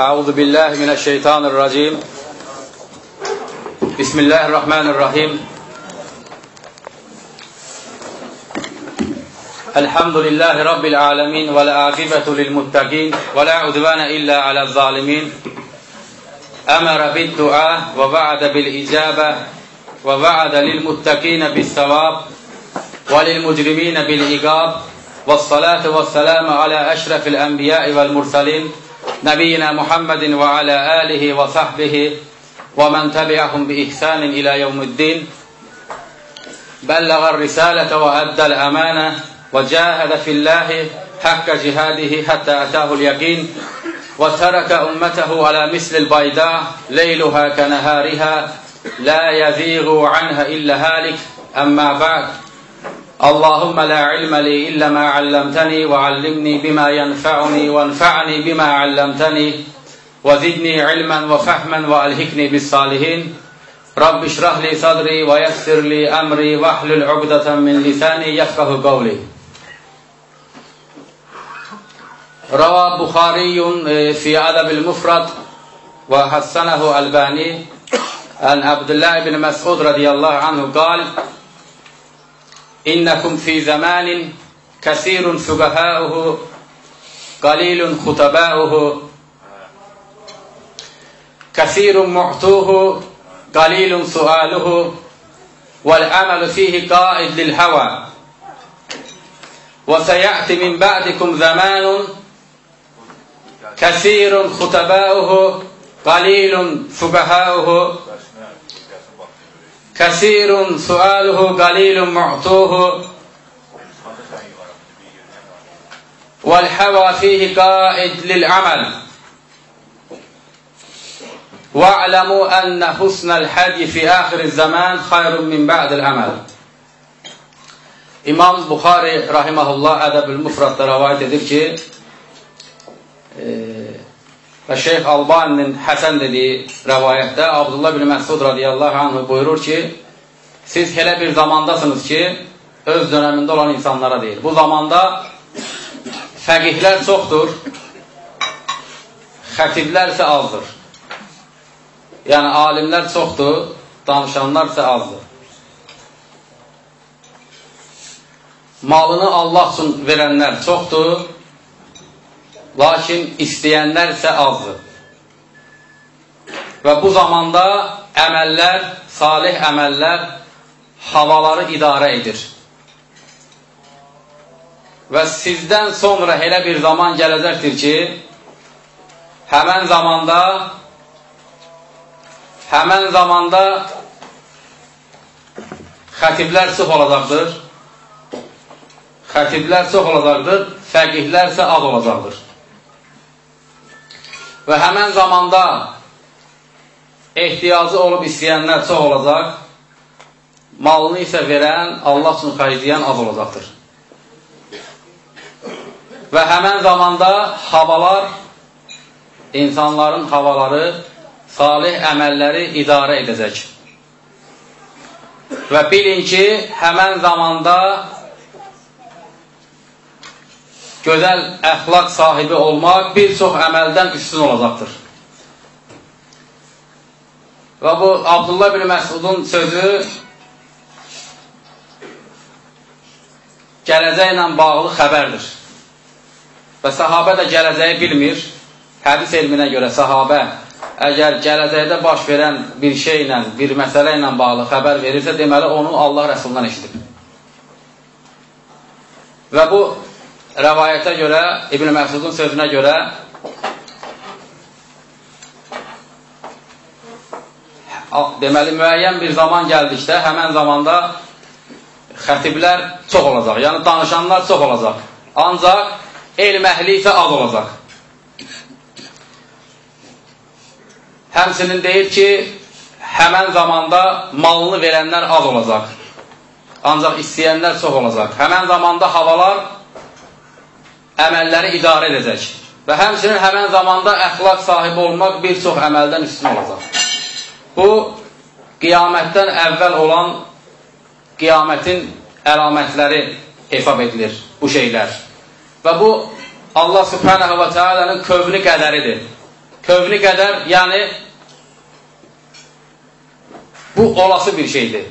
أعوذ بالله من الشيطان الرجيم. بسم الله الرحمن الرحيم. الحمد لله رب العالمين والعاقبة للمتقين ولا عدوان إلا على الظالمين. أمر بالدعاء ووعد بالإجابة ووعد للمتقين بالثواب وللمجرمين بالعقاب. والصلاة والسلام على أشرف الأنبياء والمرسلين. نبينا محمد وعلى آله وصحبه ومن تبعهم بإحسان إلى يوم الدين. بلغ الرسالة وأدى الأمانة وجاهد في الله حق جهاده حتى أتاه اليقين وترك أمته على مثل البيضاء ليلها كنهارها لا يزيغ عنها إلا هالك. أما بعد اللهم لا علم لي إلا ما علمتني وعلمني بما ينفعني وانفعني بما علمتني وزدني علما وفهما وألهكني بالصالحين. رب اشرح لي صدري ويسر لي أمري واحلل عقدة من لساني يفقه قولي. روى بخاري في أدب المفرد وحسنه ألباني. عن عبد الله بن مسعود رضي الله عنه قال إنكم في زمان كثير فقهاؤه قليل خطباؤه. كثير معطوه قليل سؤاله. والعمل فيه قائد للهوى. وسيأتي من بعدكم زمان كثير خطباؤه قليل فقهاؤه كثير سؤاله قليل معطوه. والحوى فيه قائد للعمل. واعلموا أن حسن الحدي في آخر الزمان خير من بعد العمل. Buxari rahiməhullah Ədəbül Mufradda rəvayət edir ki, e, və Şeyx Albaninin Həsən dediyi rəvayətdə Abdullah bin Məsud radiyallahu anh buyurur ki, siz elə bir zamandasınız ki, öz dönəmində olan insanlara deyil. Bu zamanda fəqihlər çoxdur, xətiblər isə azdır. Yəni, alimlər çoxdur, danışanlar isə azdır. malını Allah üçün verənlər çoxdur, lakin istəyənlər isə azdır. Və bu zamanda əməllər, salih əməllər havaları idarə edir. Və sizdən sonra elə bir zaman gələcəkdir ki, həmən zamanda həmən zamanda xətiblər sıx olacaqdır xətiblər çox olacaqdır, fəqihlər isə az olacaqdır. Və həmən zamanda ehtiyacı olub istəyənlər çox olacaq, malını isə verən, Allah üçün xərcləyən az olacaqdır. Və həmən zamanda havalar, insanların havaları, salih əməlləri idarə edəcək. Və bilin ki, həmən zamanda gözəl əxlaq sahibi olmaq bir çox əməldən üstün olacaqdır. Və bu, Abdullah bin Məsudun sözü gələcəklə bağlı xəbərdir. Və sahabə də gələcəyi bilmir. Hədis elminə görə sahabə əgər gələcəkdə baş verən bir şeylə, bir məsələ ilə bağlı xəbər verirsə, deməli onu Allah Rəsulundan eşidib. Və bu rəvayətə görə, İbn Məsudun sözünə görə deməli, müəyyən bir zaman gəldikdə, həmən zamanda xətiblər çox olacaq, yəni danışanlar çox olacaq. Ancaq elm əhli isə az olacaq. Həmsinin deyir ki, həmən zamanda malını verənlər az olacaq. Ancaq istəyənlər çox olacaq. Həmən zamanda havalar əməlləri idarə edəcək. Və həmçinin həmən zamanda əxlaq sahibi olmaq bir çox əməldən üstün olacaq. Bu, qiyamətdən əvvəl olan qiyamətin əlamətləri hesab edilir, bu şeylər. Və bu, Allah subhanahu və teala'nın kövni qədəridir. Kövni qədər, yəni bu olası bir şeydir.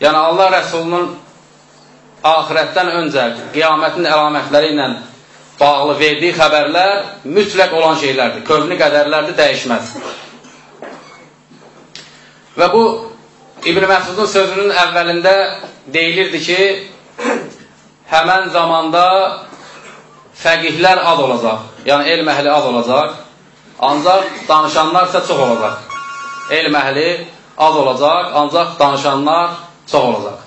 Yəni Allah Rəsulunun axirətdən öncə qiyamətin əlamətləri ilə bağlı verdiyi xəbərlər mütləq olan şeylərdir. Kövni qədərlərdir, dəyişməz. Və bu İbn Məsudun sözünün əvvəlində deyilirdi ki, həmən zamanda fəqihlər az olacaq. Yəni, elm əhli az olacaq. Ancaq danışanlar isə çox olacaq. Elm əhli az olacaq, ancaq danışanlar çox olacaq.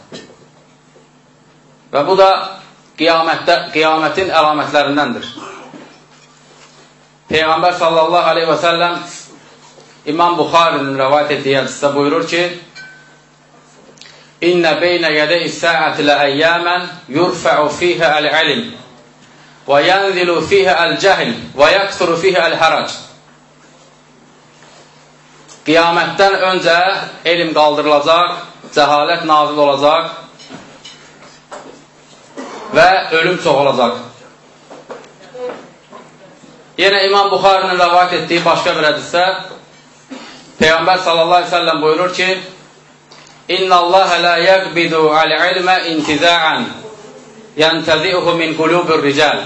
Və bu da qiyamətdə, qiyamətin əlamətlərindəndir. Peyğəmbər sallallahu aleyhi və səlləm İmam Buxarinin rəvayət etdiyi hədisdə buyurur ki, İnnə beynə yədə is-səəti ləəyyəmən yurfəu fihə əl-əlim və yənzilu fihə əl-cəhl və yəksuru fihə əl-hərəc Qiyamətdən öncə elm qaldırılacaq, cəhalət nazil olacaq və ölüm çox olacaq. Yenə İmam Buxarinin rəvayət etdiyi başqa bir hədisdə Peyğəmbər sallallahu əleyhi və səlləm buyurur ki: "İnna Allah la yaqbidu al-ilma intiza'an yantazi'uhu min qulubir rical,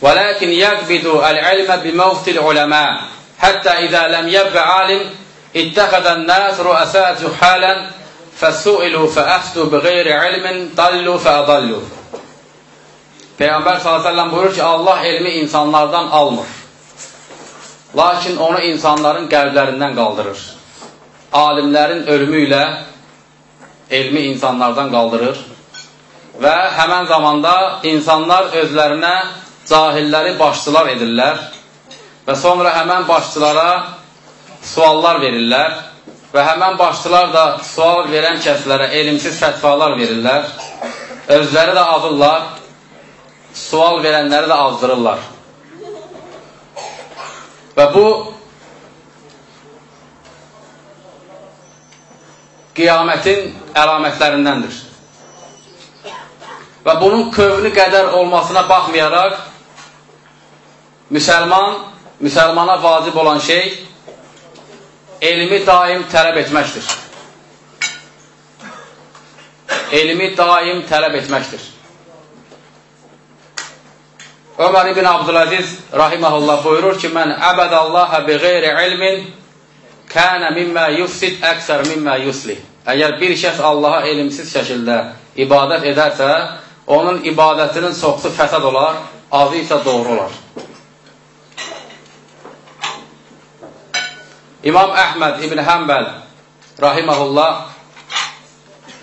walakin yaqbidu al-ilma bi mawtil ulama, hatta idza lam yabqa alim ittakhadha an-nas ru'asa juhalan fasu'ilu fa'aftu bighayri ilmin dallu fa'adallu." Peyğəmbər s.ə.v buyurur ki, Allah elmi insanlardan almır. Lakin onu insanların qəlblərindən qaldırır. Alimlərin ölümü ilə elmi insanlardan qaldırır və həmən zamanda insanlar özlərinə cahilləri başçılar edirlər və sonra həmən başçılara suallar verirlər və həmən başçılar da sual verən kəslərə elmsiz fətvalar verirlər. Özləri də azırlar sual verənləri də azdırırlar. Və bu qiyamətin əlamətlərindəndir. Və bunun kövni qədər olmasına baxmayaraq, müsəlman, müsəlmana vacib olan şey elmi daim tələb etməkdir. Elmi daim tələb etməkdir. Ömər ibn Abdüləziz rahiməhullah buyurur ki, mən əbədəllaha bi qeyri ilmin kənə mimmə yufsid əksər mimmə yuslih. Əgər bir şəxs Allaha elmsiz şəkildə ibadət edərsə, onun ibadətinin çoxsu fəsad olar, azı isə doğru olar. İmam Əhməd ibn Həmbəl rahiməhullah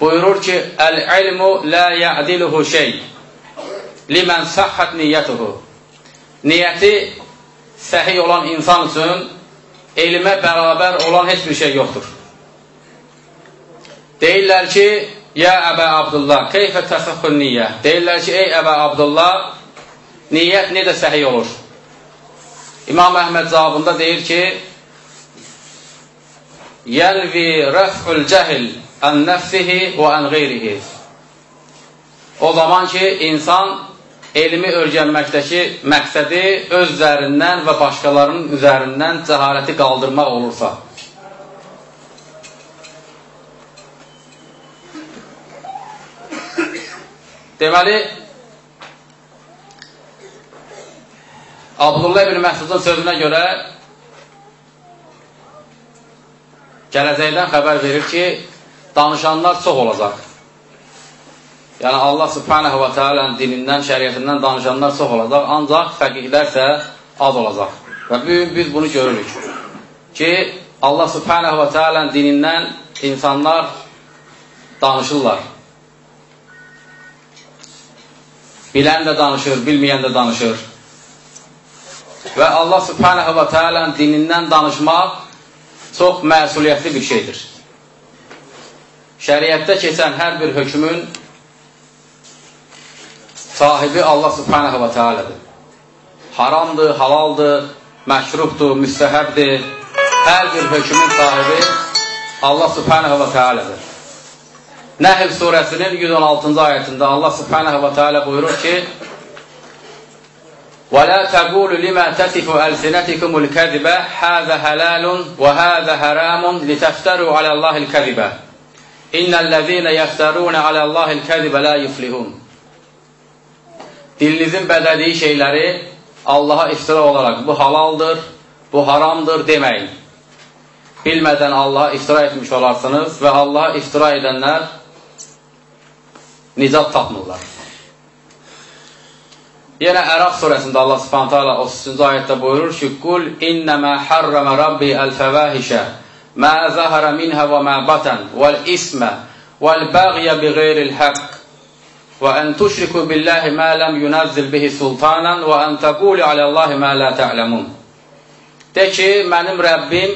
buyurur ki, Əl-ilmu lə yədiluhu şey limən səhhət niyyətuhu. Niyyəti səhiy olan insan üçün elmə bərabər olan heç bir şey yoxdur. Deyirlər ki, Yə Əbə Abdullah, keyfə təsəxxün niyyə? Deyirlər ki, ey Əbə Abdullah, niyyət necə səhiy olur? İmam Əhməd cavabında deyir ki, Yəlvi rəf'ül cəhil ən nəfsihi və ən qeyrihi. O zaman ki, insan elmi öyrənməkdəki məqsədi öz üzərindən və başqalarının üzərindən cəhaləti qaldırmaq olursa. Deməli, Abdullah ibn Məsudun sözünə görə gələcəkdən xəbər verir ki, danışanlar çox olacaq. Yəni Allah subhanahu və teala'nın dinindən, şəriyyətindən danışanlar çox olacaq, ancaq fəqihlər isə az olacaq. Və bugün biz bunu görürük ki, Allah subhanahu və teala'nın dinindən insanlar danışırlar. Bilən də danışır, bilməyən də danışır. Və Allah subhanahu və teala'nın dinindən danışmaq çox məsuliyyətli bir şeydir. Şəriətdə keçən hər bir hökmün sahibi Allah subhanahu və tealədir. Haramdır, halaldır, məşrufdur, müstəhəbdir. Hər bir hökmün sahibi Allah subhanahu və tealədir. Nəhl surəsinin 116-cı ayətində Allah subhanahu və tealə buyurur ki, ولا تقولوا لما تصف ألسنتكم الكذب هذا حلال وهذا حرام لتفتروا على الله الكذب إن الذين يفترون على الله الكذب لا يفلحون Dilinizin bədədiyi şeyləri Allaha iftira olaraq bu halaldır, bu haramdır deməyin. Bilmədən Allaha iftira etmiş olarsınız və Allaha iftira edənlər nicat tapmırlar. Yenə Ərəf surəsində Allah Subhanahu taala 30-cu ayətdə buyurur ki: "Qul innema harrama rabbi el-fawahişə ma zahara minha və ma batan vel isma vel baghy bighayri el-haqq və an tushriku billahi ma lam yunazzil bihi sultanan və an taqulu alallahi ma la ta'lamun." De ki, mənim Rəbbim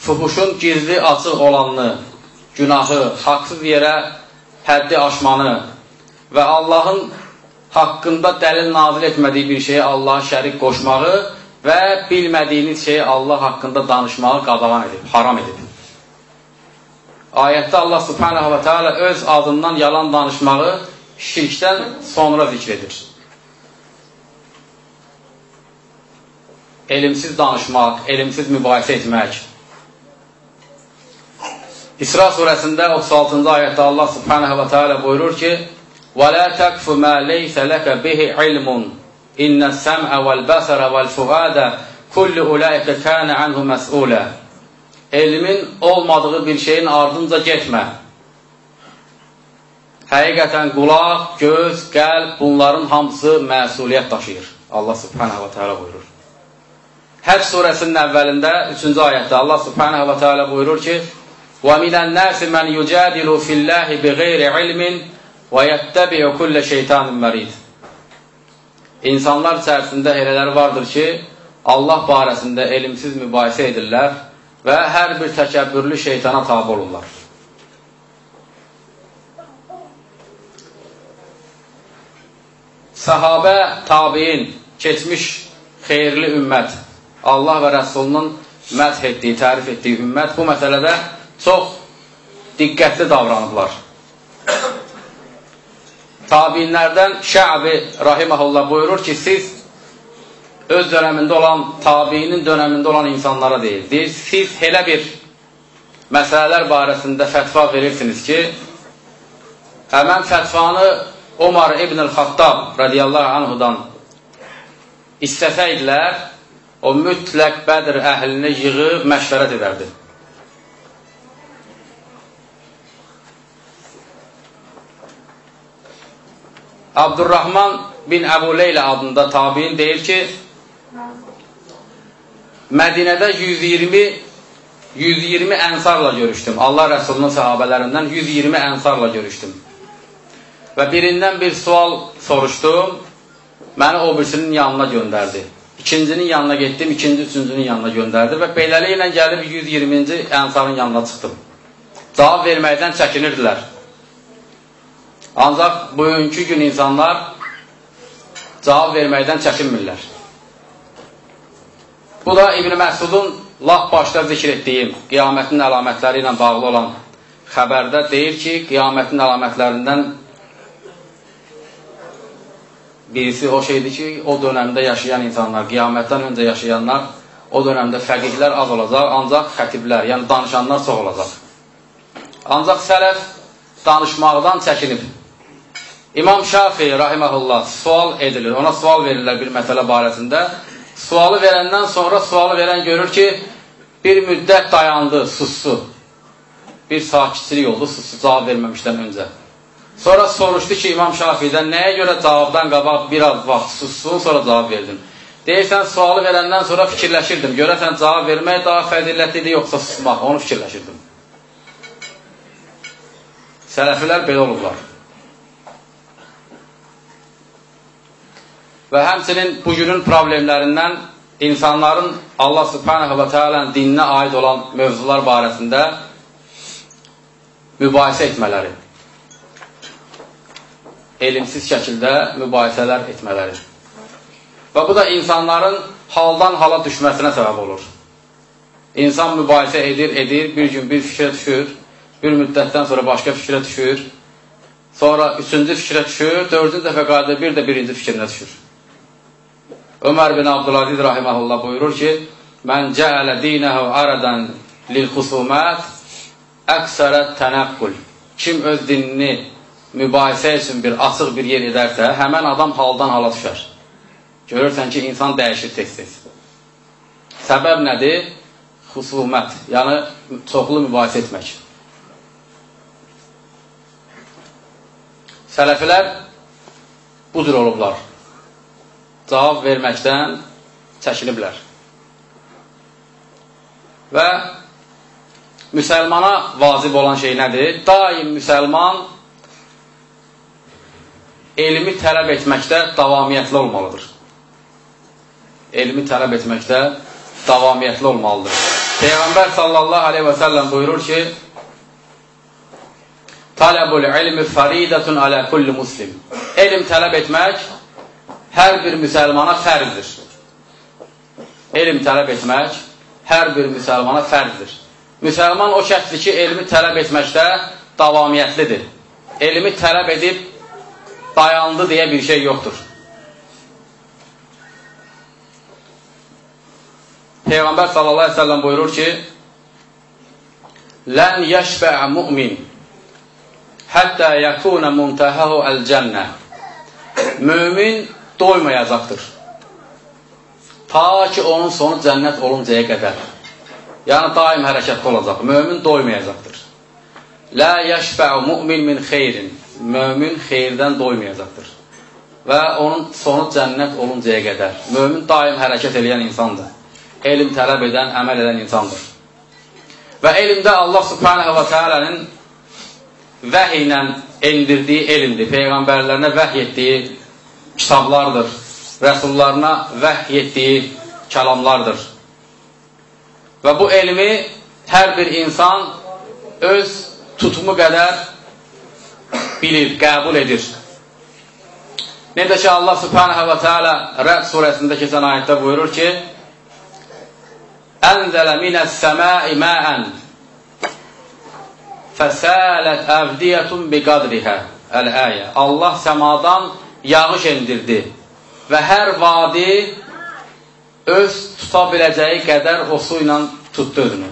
fuhuşun gizli açıq olanını, günahı, haqsız yerə həddi aşmanı və Allahın haqqında dəlil nazil etmədiyi bir şeyə Allaha şərik qoşmağı və bilmədiyiniz şeyi Allah haqqında danışmağı qadağan edib, haram edib. Ayətdə Allah subhanahu wa ta'ala öz adından yalan danışmağı şirkdən sonra zikr edir. Elimsiz danışmaq, elimsiz mübahisə etmək. İsra surəsində 36-cı ayətdə Allah subhanahu wa ta'ala buyurur ki, وَلَا تَكْفُ مَا لَيْسَ لَكَ بِهِ عِلْمٌ إِنَّ السَّمْعَ وَالْبَصَرَ وَالْفُؤَادَ كُلُّ أُولَٰئِكَ كَانَ عَنْهُ مَسْئُولًا Elmin olmadığı bir şeyin ardınca getmə. Həqiqətən qulaq, göz, qəlb bunların hamısı məsuliyyət daşıyır. Allah subhanahu wa ta'ala buyurur. Həcc surəsinin əvvəlində 3-cü ayətdə Allah subhanahu wa ta'ala buyurur ki: وَمِنَ النَّاسِ مَنْ يُجَادِلُ فِي اللَّهِ بِغَيْرِ عِلْمٍ وَيَتَّبِعُ كُلَّ شَيْطَانٍ مَرِيدٍ İnsanlar içərisində elələr vardır ki, Allah barəsində elmsiz mübahisə edirlər və hər bir təkəbbürlü şeytana tabi olurlar. Səhabə, tabiin, keçmiş xeyirli ümmət, Allah və Rəsulunun məth etdiyi, tərif etdiyi ümmət bu məsələdə çox diqqətli davranıblar. Tabinlərdən Şəbi rahiməhullah buyurur ki, siz öz dönəmində olan, tabiinin dönəmində olan insanlara deyil. Deyir, siz elə bir məsələlər barəsində fətva verirsiniz ki, həmən fətvanı Omar ibn-i Xattab radiyallahu anhudan istəsəydilər, o mütləq Bədir əhlinə yığıb məşvərət edərdi. Abdurrahman bin Əbu Leyla adında tabiin deyir ki, Mədinədə 120 120 ənsarla görüşdüm. Allah Rəsulunun sahabələrindən 120 ənsarla görüşdüm. Və birindən bir sual soruşdum, məni o birisinin yanına göndərdi. İkincinin yanına getdim, ikinci, üçüncünün yanına göndərdi və beləliklə gəlib 120-ci ənsarın yanına çıxdım. Cavab verməkdən çəkinirdilər. Ancaq bugünkü gün insanlar cavab verməkdən çəkinmirlər. Bu da İbn Məsudun laf başda zikr etdiyim qiyamətin əlamətləri ilə bağlı olan xəbərdə deyir ki, qiyamətin əlamətlərindən birisi o şeydir ki, o dönəmdə yaşayan insanlar, qiyamətdən öncə yaşayanlar, o dönəmdə fəqihlər az olacaq, ancaq xətiblər, yəni danışanlar çox olacaq. Ancaq sələf danışmaqdan çəkinib. İmam Şafi rahiməhullah sual edilir, ona sual verirlər bir məsələ barəsində. Sualı verəndən sonra sualı verən görür ki, bir müddət dayandı, sussu. Bir sakitçilik oldu, sussu cavab verməmişdən öncə. Sonra soruşdu ki, İmam Şafi'dən nəyə görə cavabdan qabaq biraz vaxt sussun, sonra cavab verdin. Deyirsən, sualı verəndən sonra fikirləşirdim. Görəsən cavab vermək daha fəzilətlidir, yoxsa susmaq, onu fikirləşirdim. Sələfilər belə olurlar. Və həmçinin bugünün problemlərindən insanların Allah subhanahu və teala'nın dininə aid olan mövzular barəsində mübahisə etmələri. Elimsiz şəkildə mübahisələr etmələri. Və bu da insanların haldan hala düşməsinə səbəb olur. İnsan mübahisə edir, edir, bir gün bir fikrə düşür, bir müddətdən sonra başqa fikrə düşür, sonra üçüncü fikrə düşür, dördüncü dəfə qayıdır, bir də birinci fikrinə düşür. Ömər bin Abdülaziz rahiməhullah buyurur ki, Mən cəələ dinəhu aradan lil xusumət əksərət tənəqqül. Kim öz dinini mübahisə üçün bir açıq bir yer edərsə, həmən adam haldan hala düşər. Görürsən ki, insan dəyişir tez-tez. Səbəb nədir? Xusumət, yəni çoxlu mübahisə etmək. Sələfilər bu cür olublar. Cavab verməkdən çəkiniblər. Və müsəlmana vacib olan şey nədir? Daim müsəlman elmi tələb etməkdə davamiyyətli olmalıdır. Elmi tələb etməkdə davamiyyətli olmalıdır. Peyğəmbər sallallahu aleyhi və səlləm buyurur ki, Tələbul ilmi fəridətun alə kulli muslim. Elm tələb etmək hər bir müsəlmana fərzdir. Elm tələb etmək hər bir müsəlmana fərzdir. Müsəlman o şəxsdir ki, elmi tələb etməkdə davamiyyətlidir. Elmi tələb edib dayandı deyə bir şey yoxdur. Peyğəmbər sallallahu əleyhi və səlləm buyurur ki: "Lən yəşbə' mu'min hətta yakuna muntahahu el-cennə." Mömin doymayacaqdır. Ta ki onun sonu cənnət oluncaya qədər. Yəni daim hərəkətdə olacaq. Mömin doymayacaqdır. La yəşbə'u mu'min min xeyrin. Mömin xeyirdən doymayacaqdır. Və onun sonu cənnət oluncaya qədər. Mömin daim hərəkət edən insandır. Elm tələb edən, əməl edən insandır. Və elmdə Allah subhanahu və teala'nın vəhy ilə endirdiyi elmdir. Peyğəmbərlərinə vəhy etdiyi kitablardır rəsullarına vəhy etdiyi kəlamlardır. Və bu elmi hər bir insan öz tutumu qədər bilir, qəbul edir. Necə ki, Allah subhanəhə və teala Rəd surəsində keçən ayətdə buyurur ki, Ənzələ minəs səmai məən fəsələt əvdiyyətun biqadrihə Əl-əyə Allah səmadan yağış endirdi və hər vadi öz tuta biləcəyi qədər o su ilə tutdu özünü.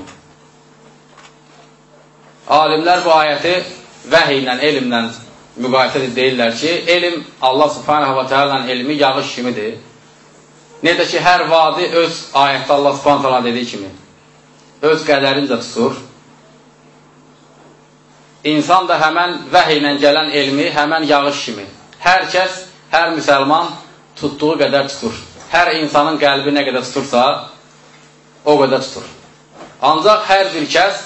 Alimlər bu ayəti vəhiy ilə, elmlə müqayisə deyirlər ki, elm Allah subhanahu wa ta'ala elmi yağış kimidir. Necə ki, hər vadi öz ayətdə Allah subhanahu wa ta'ala dediyi kimi öz qədərincə tutur. İnsan da həmən vəhiy ilə gələn elmi, həmən yağış kimi. Hər kəs, hər müsəlman tutduğu qədər tutur. Hər insanın qəlbi nə qədər tutursa, o qədər tutur. Ancaq hər bir kəs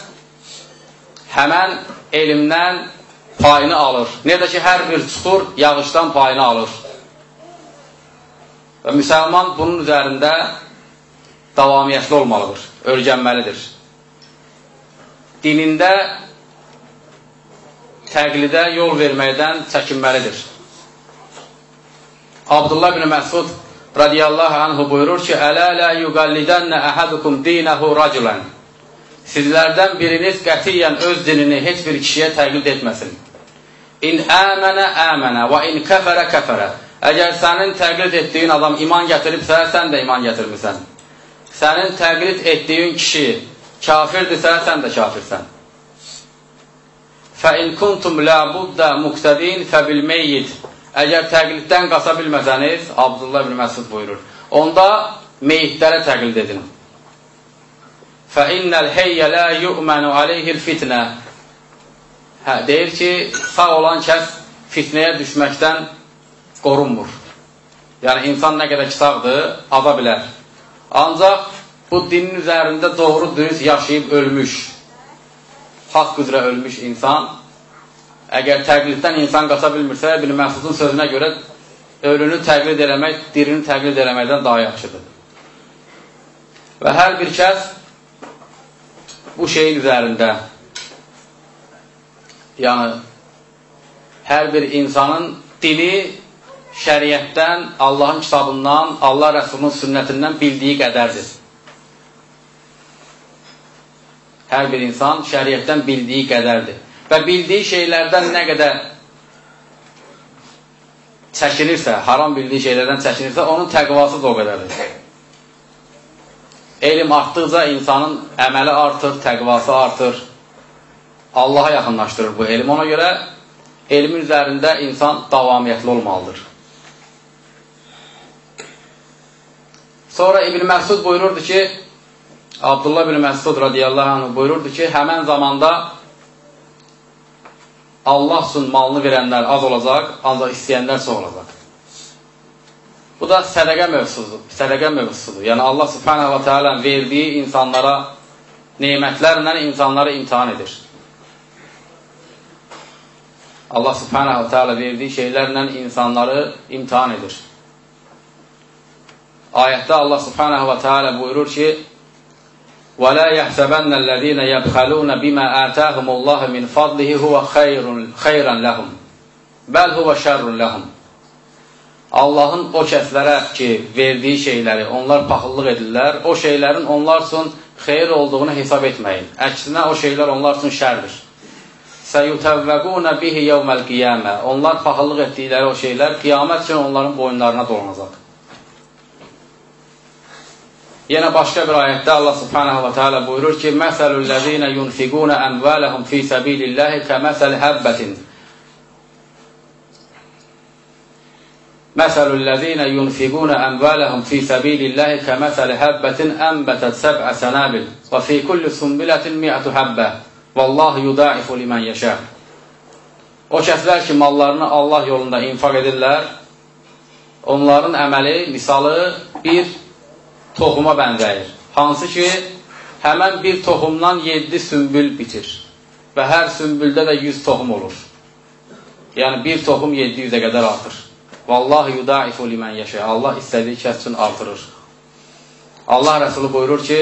həmən elmdən payını alır. Necə ki, hər bir çuxur yağışdan payını alır. Və müsəlman bunun üzərində davamiyyətli olmalıdır, örgənməlidir. Dinində təqlidə yol verməkdən çəkinməlidir. Abdullah ibn Məsud radiyallahu anhu buyurur ki, Ələ lə yuqallidənnə əhədukum dinəhu raculan. Sizlərdən biriniz qətiyyən öz dinini heç bir kişiyə təqlid etməsin. İn əmənə əmənə və in kəfərə kəfərə. Əgər sənin təqlid etdiyin adam iman gətiribsə, sən də iman gətirmirsən. Sənin təqlid etdiyin kişi kafirdirsə, sən də kafirsən. Fə in kuntum ləbuddə muqtədin fəbil meyyid. Əgər təqliddən qaça bilməsəniz, Abdullah ibn Məsud buyurur, onda meyitlərə təqlid edin. Fəinnəl heyyə lə yu'mənu aleyhil fitnə. Hə, deyir ki, sağ olan kəs fitnəyə düşməkdən qorunmur. Yəni, insan nə qədər ki sağdır, ava bilər. Ancaq bu dinin üzərində doğru dürüst yaşayıb ölmüş, haqq üzrə ölmüş insan Əgər təqliddən insan qaça bilmirsə, İbn Məsudun sözünə görə ölünü təqlid eləmək, dirini təqlid eləməkdən daha yaxşıdır. Və hər bir kəs bu şeyin üzərində yəni hər bir insanın dini şəriətdən, Allahın kitabından, Allah Rəsulunun sünnətindən bildiyi qədərdir. Hər bir insan şəriətdən bildiyi qədərdir və bildiyi şeylərdən nə qədər çəkinirsə, haram bildiyi şeylərdən çəkinirsə, onun təqvası da o qədərdir. Elm artdıqca insanın əməli artır, təqvası artır. Allaha yaxınlaşdırır bu elm. Ona görə elmin üzərində insan davamiyyətli olmalıdır. Sonra İbn Məsud buyururdu ki, Abdullah bin Məsud radiyallahu anh buyururdu ki, həmən zamanda Allah üçün malını verənlər az olacaq, ancaq istəyənlər çox olacaq. Bu da sədəqə mövzusudur. Sədəqə mövzusudur. Yəni Allah Subhanahu va Taala verdiyi insanlara nemətlərlə insanları imtahan edir. Allah Subhanahu va Taala verdiyi şeylərlə insanları imtahan edir. Ayətdə Allah Subhanahu va Taala buyurur ki: ولا يحسبن الذين يبخلون بما آتاهم الله من فضله هو خير خيرا لهم بل هو şerrun لهم Allahın o kəslərə ki, verdiyi şeyləri onlar paxıllıq edirlər, o şeylərin onlar üçün xeyir olduğunu hesab etməyin. Əksinə o şeylər onlar üçün şərdir. Səyutəvvəquna bihi yevməl qiyamə. Onlar paxıllıq etdikləri o şeylər qiyamət üçün onların boyunlarına dolanacaq. Yenə başqa bir ayətdə Allah subhanahu wa ta'ala buyurur ki, Məsəlul ləzinə yunfiqunə əmvələhum fi səbililləhi kəməsəli həbbətin. Məsəlul ləzinə yunfiqunə əmvələhum fi səbililləhi kəməsəli həbbətin ənbətət səb'ə sənəbil və fi kulli sumbilətin mi'atu həbbə Vallahu yudaifu limən yəşə. O kəslər ki, mallarını Allah yolunda infaq edirlər, onların əməli, misalı bir toxuma bənzəyir. Hansı ki, həmən bir toxumdan 7 sümbül bitir və hər sümbüldə də 100 toxum olur. Yəni, bir toxum 700-ə qədər artır. Vallahi yudaifu limən yəşə. Allah istədiyi kəs üçün artırır. Allah Rəsulü buyurur ki,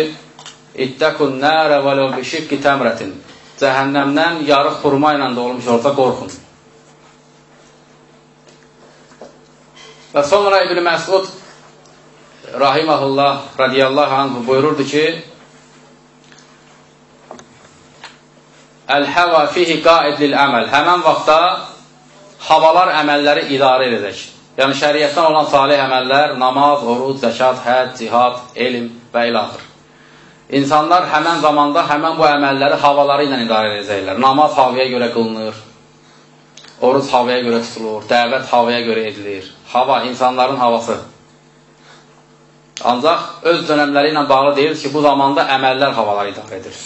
İttəkun nərə və ləv bişikki təmrətin. Cəhənnəmdən yarıq xurma ilə də olmuş orada qorxun. Və sonra İbn Məsud rahiməhullah radiyallahu anhu buyururdu ki Əl-həva fihi qaidlil əməl Həmən vaxtda havalar əməlləri idarə edəcək. Yəni, şəriyyətdən olan salih əməllər, namaz, oruc, zəkat, həd, cihad, elm və ilaxır. İnsanlar həmən zamanda həmən bu əməlləri havaları ilə idarə edəcəklər. Namaz havaya görə qılınır, oruc havaya görə tutulur, dəvət havaya görə edilir. Hava, insanların havası. Ancaq öz dönəmləri ilə bağlı deyir ki, bu zamanda əməllər havaları idarə edir.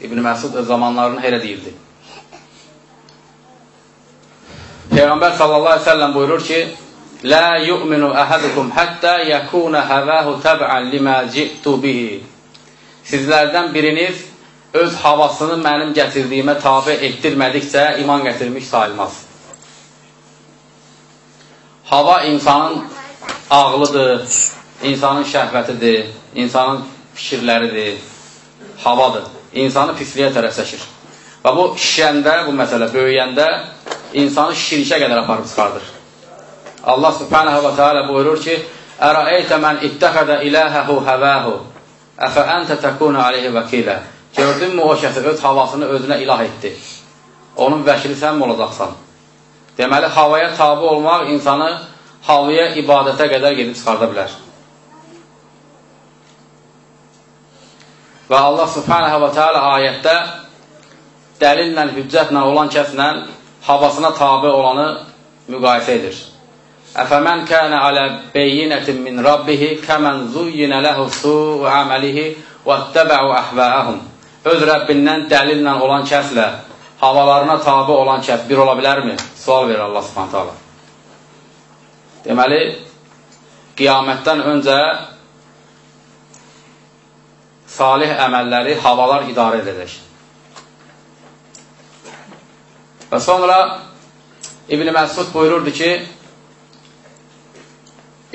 İbn Məsud öz zamanlarını elə deyildi. Peyğəmbər sallallahu əleyhi və səlləm buyurur ki: "La yu'minu ahadukum hatta yakuna havahu tab'an lima ji'tu bihi." Sizlərdən biriniz öz havasını mənim gətirdiyimə tabe etdirmədikcə iman gətirmiş sayılmaz. Hava insanın ağlıdır, insanın şəhvətidir, insanın fikirləridir, havadır. İnsanı pisliyə tərəf çəkir. Və bu şişəndə, bu məsələ böyüyəndə insanı şirkə qədər aparıb çıxardır. Allah subhanahu wa ta'ala buyurur ki, Ərəeytə mən ittəxədə iləhəhu həvəhu əfə əntə təkuna aleyhi vəkilə Gördünmü o kəsi öz havasını özünə ilah etdi. Onun vəkili sən mi olacaqsan? Deməli, havaya tabi olmaq insanı havaya ibadətə qədər gedib çıxarda bilər. Və Allah subhanahu və teala ayətdə dəlillə, hüccətlə olan kəslə havasına tabi olanı müqayisə edir. Əfəmən kənə alə beyyinətin min rabbihi kəmən zuyyinə ləhu su'u əməlihi və ettəbə'u əhvəəhum. Öz Rəbbindən dəlillə olan kəslə havalarına tabi olan kəs bir ola bilərmi? Sual verir Allah subhanət hala. Deməli, qiyamətdən öncə salih əməlləri havalar idarə edəcək. Və sonra İbn Məsud buyururdu ki,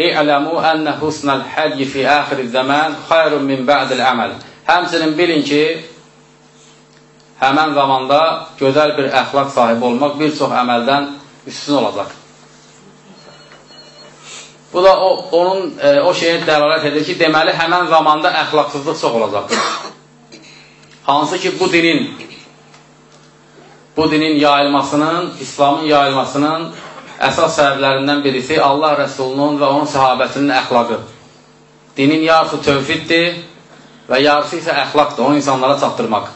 İ'ləmu ənə husnəl hədyi fi əxiri zəmən xayrun min bə'dil əməl. Həmçinin bilin ki, həmən zamanda gözəl bir əxlaq sahibi olmaq bir çox əməldən üstün olacaq. Bu da o, onun e, o şeyə dəlalət edir ki, deməli həmən zamanda əxlaqsızlıq çox olacaq. Hansı ki, bu dinin bu dinin yayılmasının, İslamın yayılmasının əsas səbəblərindən birisi Allah Rəsulunun və onun səhabəsinin əxlaqı. Dinin yarısı tövfiddir və yarısı isə əxlaqdır, onu insanlara çatdırmaq.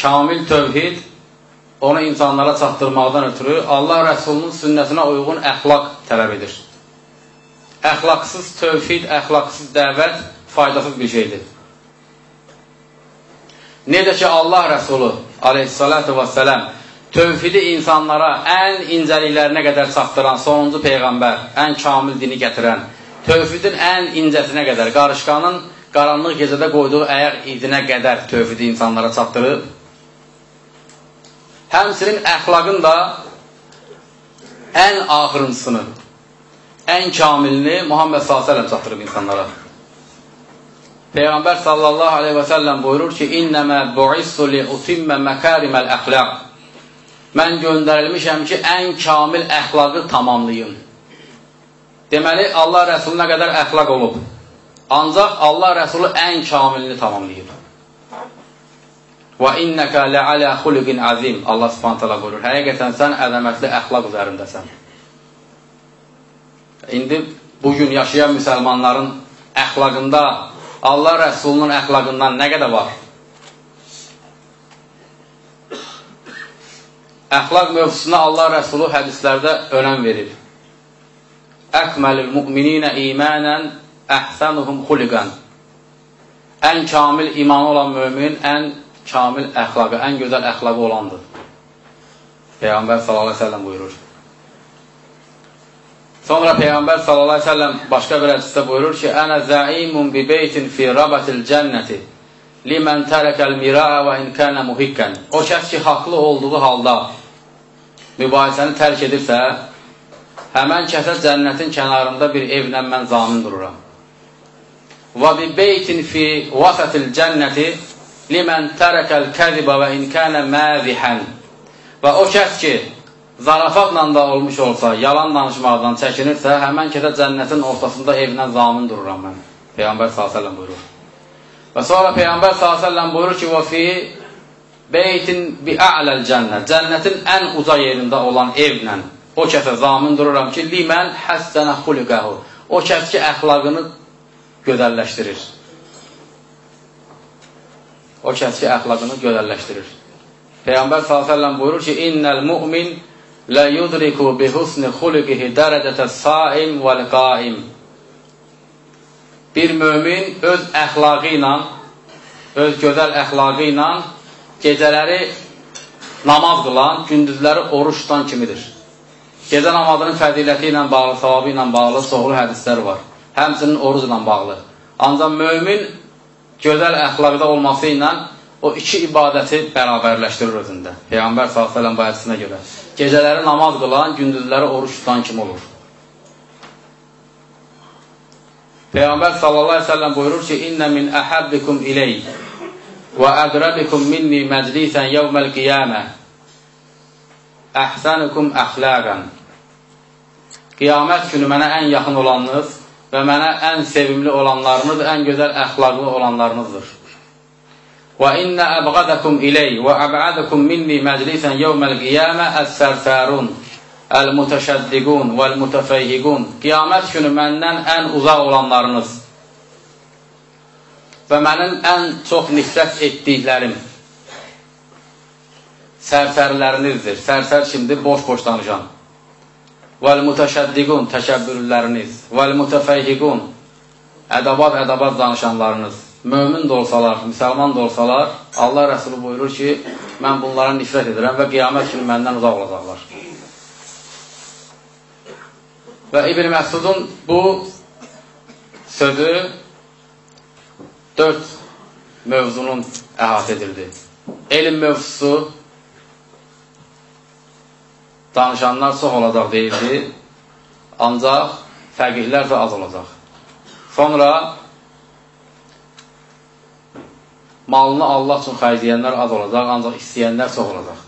Kamil tövhid onu insanlara çatdırmaqdan ötürü Allah Rəsulunun sünnətinə uyğun əxlaq tələb edir. Əxlaqsız tövhid, əxlaqsız dəvət faydasız bir şeydir. Necə ki, Allah Rəsulu aleyhissalatu vəssələm tövhidi insanlara ən incəliklərinə qədər çatdıran sonuncu Peyğəmbər, ən kamil dini gətirən, tövhidin ən incəsinə qədər, qarışqanın qaranlıq gecədə qoyduğu əyaq idinə qədər tövhidi insanlara çatdırıb. Həmsinin əxlaqın da ən axırıncısını, ən kamilini Muhammed s.ə.v çatdırıb insanlara. Peyğəmbər sallallahu aleyhi və səlləm buyurur ki, İnnəmə buissu li utimmə məkariməl əxlaq. Mən göndərilmişəm ki, ən kamil əxlaqı tamamlayım. Deməli, Allah Rəsulü nə qədər əxlaq olub. Ancaq Allah Rəsulü ən kamilini tamamlayıb. Və innəkə ləalə xuliqin azim. Allah subhanət hala buyurur. Həqiqətən sən əzəmətli əxlaq üzərindəsən. İndi bugün yaşayan müsəlmanların əxlaqında Allah Rəsulunun əxlaqından nə qədər var? Əxlaq mövzusuna Allah Rəsulu hədislərdə önəm verir. Əkməlil müminə imanən əhsənuhum xuliqən. Ən kamil imanı olan mömin, ən kamil əxlaqı, ən gözəl əxlaqı olandır. Peyğəmbər sallallahu əleyhi və səlləm buyurur. Sonra Peyğəmbər sallallahu əleyhi və səlləm başqa bir hədisdə buyurur ki: "Ənə zaimun bi beytin fi rabatil cənnəti limen tərəkəl miraa və in kana muhikkan." O kəs ki, haqlı olduğu halda mübahisəni tərk edirsə, həmən kəsə cənnətin kənarında bir evlə mən zamin dururam. Və bi beytin fi vasatil cənnəti limen tərəkəl kəzibə və in kana məzihan. Və o kəs ki, zarafatla da olmuş olsa, yalan danışmaqdan çəkinirsə, həmən kəsə cənnətin ortasında evinə zamin dururam mən. Peyğəmbər s.ə.v buyurur. Və sonra Peyğəmbər s.ə.v buyurur ki, və fi beytin bi a'ləl cənnət, cənnətin ən uca yerində olan evlə o kəsə zamin dururam ki, limən həssənə xuliqəhu, o kəs ki, əxlaqını gözəlləşdirir. O kəs ki, əxlaqını gözəlləşdirir. Peyğəmbər s.ə.v buyurur ki, innəl mu'min la yudriku bi husni xuliqihi dərəcətə saim vəl qaim. Bir mömin öz əxlaqı ilə, öz gözəl əxlaqı ilə gecələri namaz qılan, gündüzləri oruç tutan kimidir. Gecə namazının fəziləti ilə bağlı, savabı ilə bağlı çoxlu hədislər var. Həmsinin oruc ilə bağlı. Ancaq mömin gözəl əxlaqda olması ilə o iki ibadəti bərabərləşdirir özündə. Peyğəmbər s.ə.v bu hədisinə görə. Gecələri namaz qılan, gündüzləri oruç tutan kim olur? Peyğəmbər səlləm buyurur ki: "İnne min ahabbikum iley və aqrabikum minni məclisən yawmal qiyamə əhsanukum əxlaqan." Qiyamət günü mənə ən yaxın olanınız və mənə ən sevimli olanlarınız, ən gözəl əxlaqlı olanlarınızdır. Və innə əbğadəkum iləy və əb'adəkum minni məclisən yevməl qiyamə əs-sərsərun, əl-mütəşəddiqun vəl-mütəfəyhiqun. Qiyamət günü məndən ən uzaq olanlarınız və mənim ən çox nifrət etdiklərim sərsərlərinizdir. Sərsər kimdir? Boş-boş danışan. -boş Vəl-mütəşəddiqun təkəbbürləriniz. Vəl-mütefeyhiqun ədabad-ədabad danışanlarınız mömin də olsalar, müsəlman da olsalar, Allah Rəsulü buyurur ki, mən bunlara nifrət edirəm və qiyamət kimi məndən uzaq olacaqlar. Və İbn Məsudun bu sözü dörd mövzunun əhatə edildi. Elm mövzusu danışanlar çox olacaq deyildi, ancaq fəqihlər də az olacaq. Sonra malını Allah üçün xərcləyənlər az olacaq, ancaq istəyənlər çox olacaq.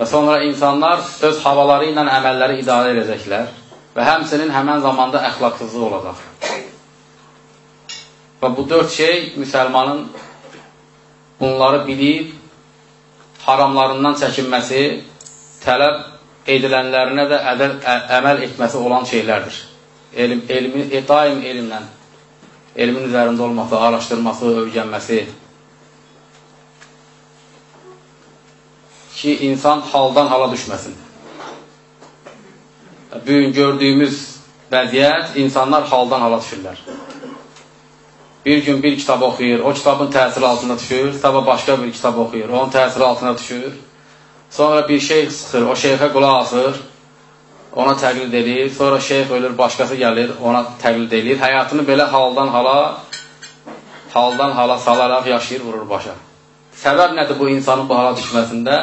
Və sonra insanlar öz havaları ilə əməlləri idarə edəcəklər və həmsinin həmən zamanda əxlaqsızlığı olacaq. Və bu dörd şey müsəlmanın bunları bilib, haramlarından çəkinməsi, tələb edilənlərinə də ədəl, ə, əməl etməsi olan şeylərdir. Elm, elmi, e, daim elmlə, elmin üzərində olması, araşdırması, öyrənməsi ki, insan haldan hala düşməsin. Bugün gördüyümüz vəziyyət, insanlar haldan hala düşürlər. Bir gün bir kitab oxuyur, o kitabın təsiri altında düşür, sabah başqa bir kitab oxuyur, onun təsiri altında düşür. Sonra bir şeyx sıxır, o şeyxə qulaq asır, ona təqlid edir. Sonra şeyx ölür, başqası gəlir, ona təqlid edir. Həyatını belə haldan hala, haldan hala salaraq yaşayır, vurur başa. Səbəb nədir bu insanın bu hala düşməsində?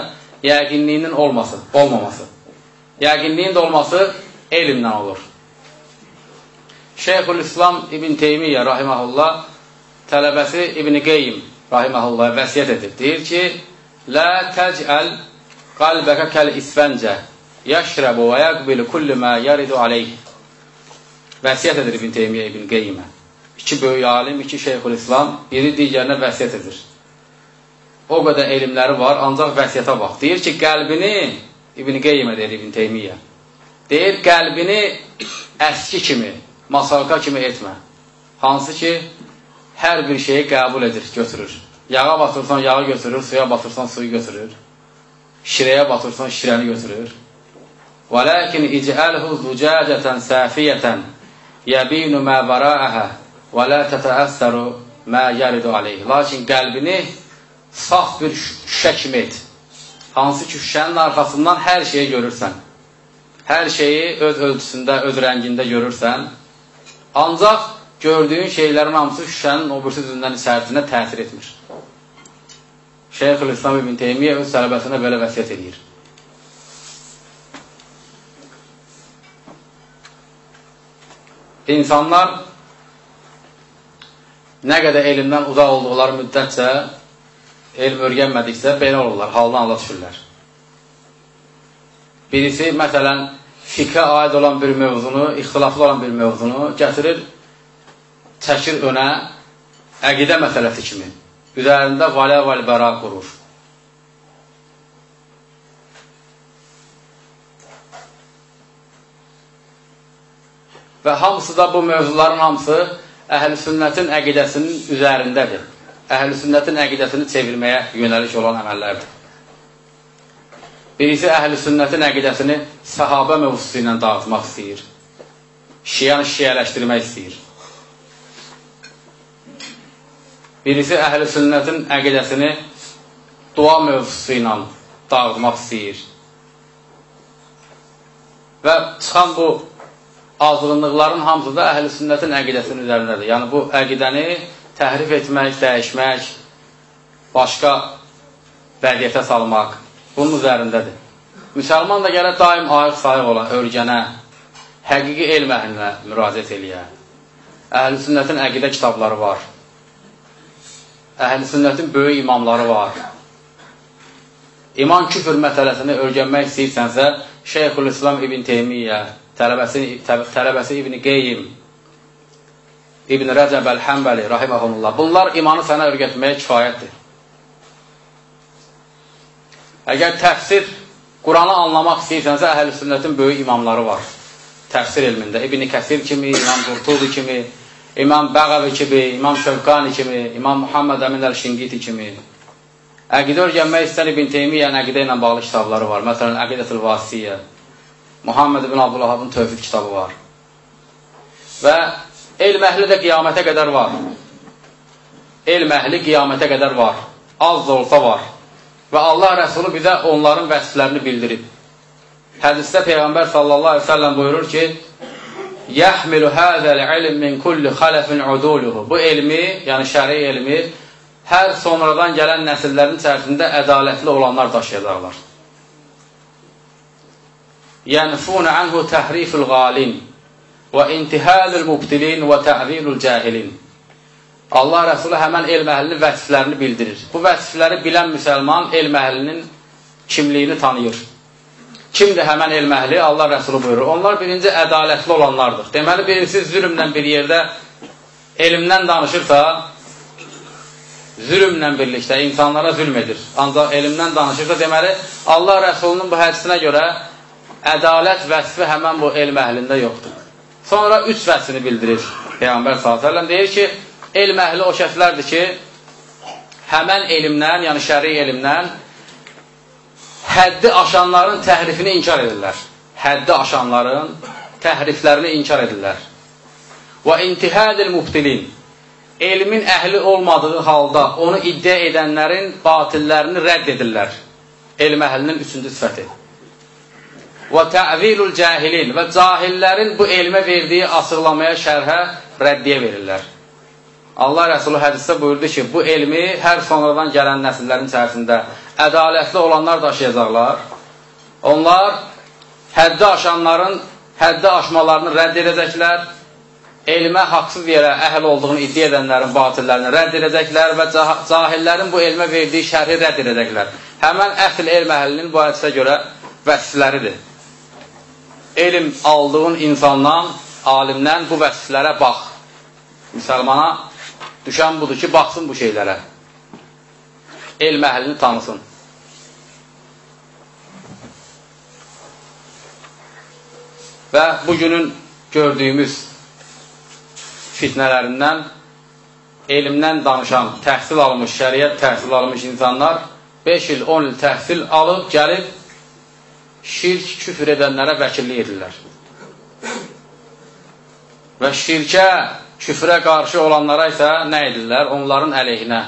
Yəqinliyinin olması, olmaması. Yəqinliyin də olması elmlə olur. Şeyxülislam İbn Teymiyyə rahiməhullah tələbəsi İbn Qeym rahiməhullah vəsiyyət edir. Deyir ki, Lə təcəl qalbəkə kəl isfəncə yəşrəbu və yəqbilu kulli mə yəridu aleyh. Vəsiyyət edir İbn Teymiyyə İbn Qeymə. İki böyük alim, iki şeyxülislam, biri digərinə vəsiyyət edir. O qədər elmləri var, ancaq vəsiyyətə bax. Deyir ki, qəlbini İbn Qeymə deyir İbn Teymiyyə. Deyir, qəlbini əski kimi, masalka kimi etmə. Hansı ki, hər bir şeyi qəbul edir, götürür. Yağa batırsan yağı götürür, suya batırsan suyu götürür. Şirəyə batırsan şirəni götürür. Və ləkin icəlhu zucəcətən səfiyyətən yəbinu mə vərəəhə və lə tətəəssəru mə yəridu aleyh. Lakin qəlbini saf bir şüşə kimi et. Hansı ki, şüşənin arxasından hər şeyi görürsən. Hər şeyi öz ölçüsündə, öz rəngində görürsən. Ancaq gördüyün şeylərin hamısı şüşənin o birisi üzündən içərisinə təsir etmir. Şeyx-ül İslam ibn Teymiyyə öz tələbəsinə belə vəsiyyət edir. İnsanlar nə qədər elmdən uzaq olduqları müddətcə elm öyrənmədiksə belə olurlar, haldan hala düşürlər. Birisi, məsələn, fiqhə aid olan bir mövzunu, ixtilaflı olan bir mövzunu gətirir, çəkir önə əqidə məsələsi kimi. Üzərində valə və bəra qurur. Və hamısı da bu mövzuların hamısı əhl-i sünnətin əqidəsinin üzərindədir. Əhl-i sünnətin əqidəsini çevirməyə yönəlik olan əməllərdir. Birisi əhl-i sünnətin əqidəsini səhabə mövzusu ilə dağıtmaq istəyir. Şiyanı şiyələşdirmək istəyir. Birisi əhl-i sünnətin əqidəsini dua mövzusu ilə dağıtmaq istəyir. Və çıxan bu azğınlıqların hamısı da əhl-i sünnətin əqidəsinin üzərindədir. Yəni bu əqidəni təhrif etmək, dəyişmək, başqa vədiyyətə salmaq, bunun üzərindədir. Müsəlman da gələ daim ayıq sayıq ola, örgənə, həqiqi elm əhlinə müraciət eləyə. Əhl-i sünnətin əqidə kitabları var. Əhl-i sünnətin böyük imamları var. İman küfür məsələsini örgənmək istəyirsənsə, Şeyxül İslam İbn Teymiyyə, tələbəsi, tələbəsi İbn Qeym, İbn Rəcəb Əl-Həmbəli, rahiməhumullah. Bunlar imanı sənə örgətməyə kifayətdir. Əgər təfsir, Quranı anlamaq istəyirsənsə, əhl-i sünnətin böyük imamları var. Təfsir elmində. İbn-i Kəsir kimi, İmam Qurtubi kimi, İmam Bəğəvi kimi, İmam Şövqani kimi, İmam Muhammed Əmin Əl-Şingiti kimi. Əqidə öyrənmək istəyən İbn Teymiyyən əqidə ilə bağlı kitabları var. Məsələn, Əqidətül Vasiyyə, Muhammed ibn Abdullahabın Tövfid kitabı var. Və elm əhli də qiyamətə qədər var. Elm əhli qiyamətə qədər var. Az da olsa var. Və Allah Rəsulu bizə onların vəsiflərini bildirib. Hədisdə Peyğəmbər sallallahu aleyhi ve sellem buyurur ki, Yəhmilu həzəl ilm min kulli xaləfin uduluhu. Bu elmi, yəni şəri elmi, hər sonradan gələn nəsillərin içərisində ədalətli olanlar daşıyacaqlar. Yənfunə anhu təhriful qalin və intihadul mubtilin və tə'vilul cahilin. Allah Rəsulü həmən elm əhlinin vəsiflərini bildirir. Bu vəsifləri bilən müsəlman elm əhlinin kimliyini tanıyır. Kimdir həmən elm əhli? Allah Rəsulü buyurur. Onlar birinci ədalətli olanlardır. Deməli, birisi zülmlə bir yerdə elmdən danışırsa, zülmlə birlikdə insanlara zülm edir. Ancaq elmdən danışırsa, deməli, Allah Rəsulunun bu hədisinə görə ədalət vəsfi həmən bu elm əhlində yoxdur. Sonra üç vəsfini bildirir Peyğəmbər s.ə.v. Deyir ki, elm əhli o kəslərdir ki, həmən elmdən, yəni şəri elmdən həddi aşanların təhrifini inkar edirlər. Həddi aşanların təhriflərini inkar edirlər. Və intihadil mubtilin elmin əhli olmadığı halda onu iddia edənlərin batillərini rədd edirlər. Elm əhlinin üçüncü sifəti. Və təvilul cahilin və cahillərin bu elmə verdiyi asırlamaya, şərhə rəddiyə verirlər. Allah Rəsulü hədisdə buyurdu ki, bu elmi hər sonradan gələn nəsillərin içərisində ədalətli olanlar daşıyacaqlar. Onlar həddi aşanların həddi aşmalarını rədd edəcəklər, elmə haqsız yerə əhl olduğunu iddia edənlərin batillərini rədd edəcəklər və cahillərin bu elmə verdiyi şərhi rədd edəcəklər. Həmən əsl elm əhlinin bu hədisə görə vəsifləridir. Elm aldığın insandan, alimdən bu vəsiflərə bax. Müsəlmana düşən budur ki, baxsın bu şeylərə. Elm əhlini tanısın. Və bugünün gördüyümüz fitnələrindən elmdən danışan, təhsil almış, şəriət təhsil almış insanlar 5 il, 10 il təhsil alıb, gəlib şirk, küfür edənlərə vəkillik edirlər. Və şirkə, küfrə qarşı olanlara isə nə edirlər? Onların əleyhinə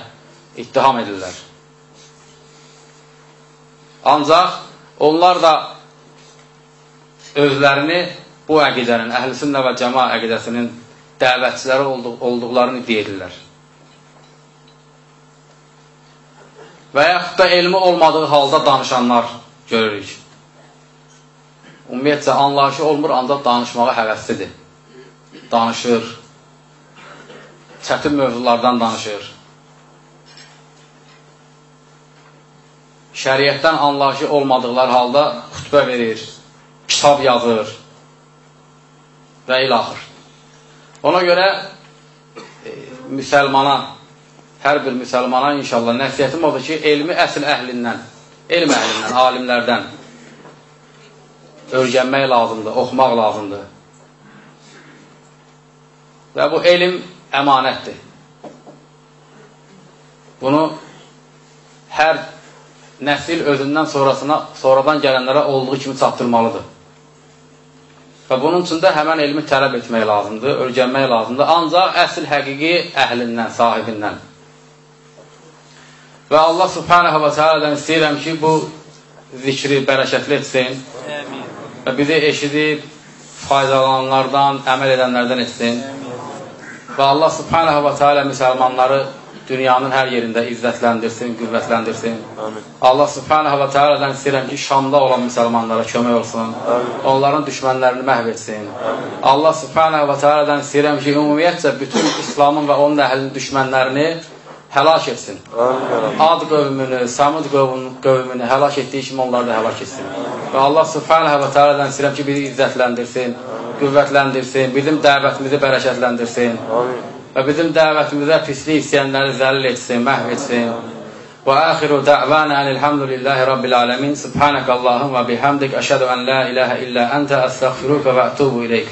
ittiham edirlər. Ancaq onlar da özlərini bu əqidənin, əhl-sünnə və cəma əqidəsinin dəvətçiləri olduq, olduqlarını iddia edirlər. Və yaxud da elmi olmadığı halda danışanlar görürük. Ümumiyyətcə, anlayışı olmur, ancaq danışmağa həvəslidir. Danışır, çətin mövzulardan danışır. Şəriətdən anlayışı olmadıqları halda xütbə verir, kitab yazır və ilaxır. Ona görə e, müsəlmana, hər bir müsəlmana inşallah nəsiyyətim odur ki, elmi əsl əhlindən, elm əhlindən, alimlərdən öyrənmək lazımdır, oxumaq lazımdır. Və bu elm əmanətdir. Bunu hər nəsil özündən sonrasına, sonradan gələnlərə olduğu kimi çatdırmalıdır. Və bunun üçün də həmən elmi tələb etmək lazımdır, örgənmək lazımdır. Ancaq əsl həqiqi əhlindən, sahibindən. Və Allah subhanəhə və tealədən istəyirəm ki, bu zikri bərəkətli etsin və bizi eşidib, faydalananlardan, əməl edənlərdən etsin. Və Allah subhanəhə və tealə müsəlmanları dünyanın hər yerində izzətləndirsin, qüvvətləndirsin. Amin. Allah subhanə və tealədən istəyirəm ki, Şamda olan müsəlmanlara kömək olsun. Amin. Onların düşmənlərini məhv etsin. Amin. Allah subhanə və tealədən istəyirəm ki, ümumiyyətcə bütün İslamın və onun əhlinin düşmənlərini həlak etsin. Ad qövmünü, Samud qövmünü həlak etdiyi kimi onları da həlak etsin. Və Allah subhanə və tealədən istəyirəm ki, bizi izzətləndirsin, qüvvətləndirsin, bizim dəvətimizi bərəkətləndirsin. Və bizim dəvətimizə pislik istəyənləri zəlil etsin, məhv etsin. Və axiru dəvana elhamdülillahi rabbil alamin. Subhanək Allahım və bihamdik. Əşhədu ən la ilahə illə əntə əstəğfiruka və ətubu ileyk.